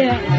yeah. yeah.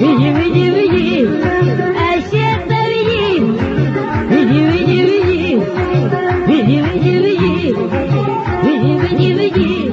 Give it, give it, give it, give it, give it.